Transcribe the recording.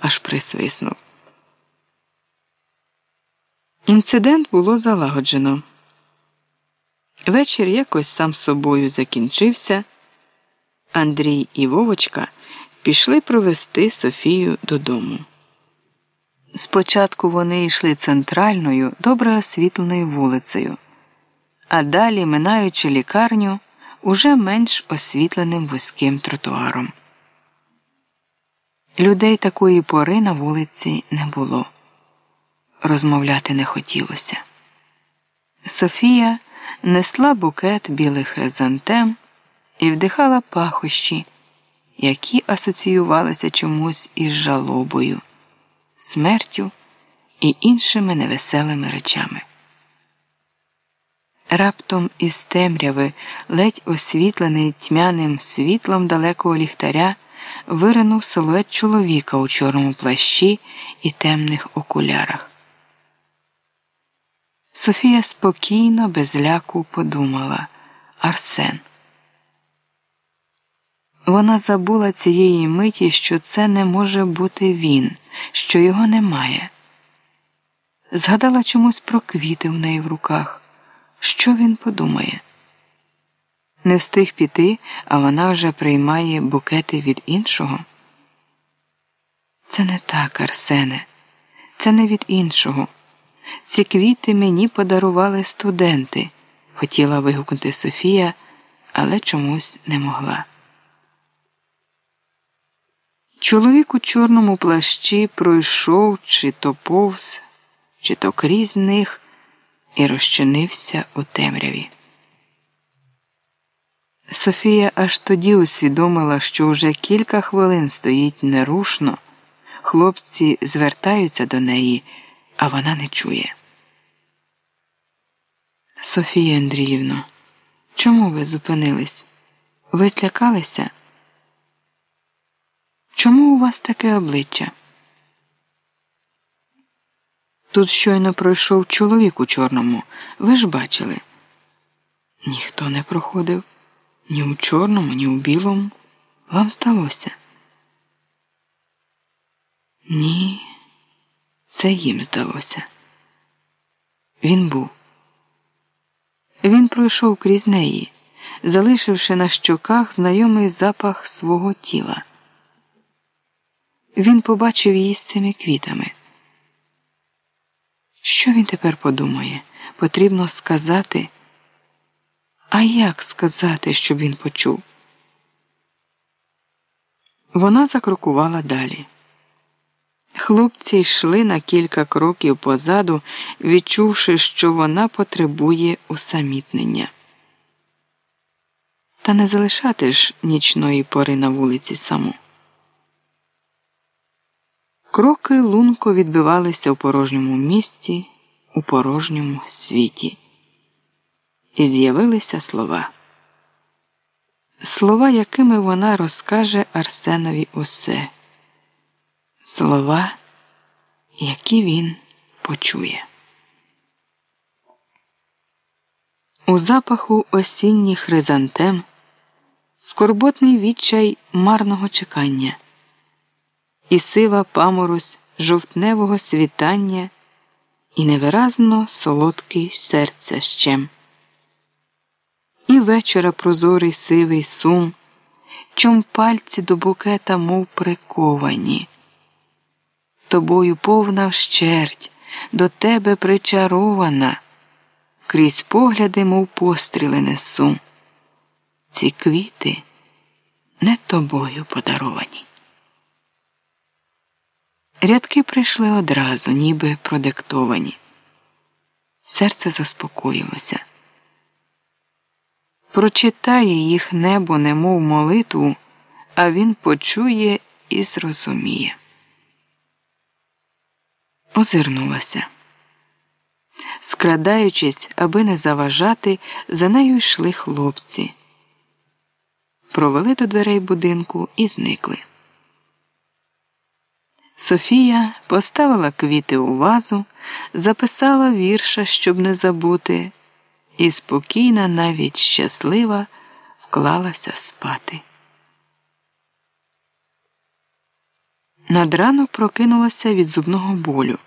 аж присвиснув. Інцидент було залагоджено. Вечір якось сам собою закінчився. Андрій і Вовочка пішли провести Софію додому. Спочатку вони йшли центральною, добре освітленою вулицею, а далі, минаючи лікарню, уже менш освітленим вузьким тротуаром. Людей такої пори на вулиці не було. Розмовляти не хотілося. Софія несла букет білих хризантем і вдихала пахощі, які асоціювалися чомусь із жалобою, смертю і іншими невеселими речами. Раптом із темряви, ледь освітлений тьмяним світлом далекого ліхтаря, виринув силует чоловіка у чорному плащі і темних окулярах. Софія спокійно, без ляку подумала Арсен. Вона забула цієї миті, що це не може бути він, що його немає. Згадала чомусь про квіти в неї в руках. Що він подумає? Не встиг піти, а вона вже приймає букети від іншого. Це не так, Арсене, це не від іншого. Ці квіти мені подарували студенти, хотіла вигукнути Софія, але чомусь не могла. Чоловік у чорному плащі пройшов чи то повз, чи то крізь них і розчинився у темряві. Софія аж тоді усвідомила, що вже кілька хвилин стоїть нерушно, хлопці звертаються до неї, а вона не чує. Софія Андріївно, чому ви зупинились? Ви злякалися? Чому у вас таке обличчя? Тут щойно пройшов чоловік у чорному. Ви ж бачили? Ніхто не проходив ні у чорному, ні у білому. Вам сталося? Ні, це їм здалося. Він був. Він пройшов крізь неї, залишивши на щоках знайомий запах свого тіла. Він побачив її з цими квітами. Що він тепер подумає? Потрібно сказати. А як сказати, щоб він почув? Вона закрокувала далі. Хлопці йшли на кілька кроків позаду, відчувши, що вона потребує усамітнення. Та не залишати ж нічної пори на вулиці саму. Кроки лунко відбивалися у порожньому місці, у порожньому світі. І з'явилися слова. Слова, якими вона розкаже Арсенові усе. Слова, які він почує. У запаху осінніх хризантем скорботний відчай марного чекання і сива паморозь жовтневого світання, і невиразно солодкий серця щем. Вечора прозорий сивий сум, чом пальці до букета, мов приковані. Тобою повна вщерть, до тебе причарована, крізь погляди, мов постріли несу. Ці квіти не тобою подаровані. Рядки прийшли одразу, ніби продиктовані. Серце заспокоїлося. Прочитає їх небо, немов молитву, а він почує і зрозуміє. Озирнулася. Скрадаючись, аби не заважати, за нею йшли хлопці. Провели до дверей будинку і зникли. Софія поставила квіти у вазу, записала вірша, щоб не забути, і спокійна, навіть щаслива, вклалася спати. Над ранок прокинулася від зубного болю.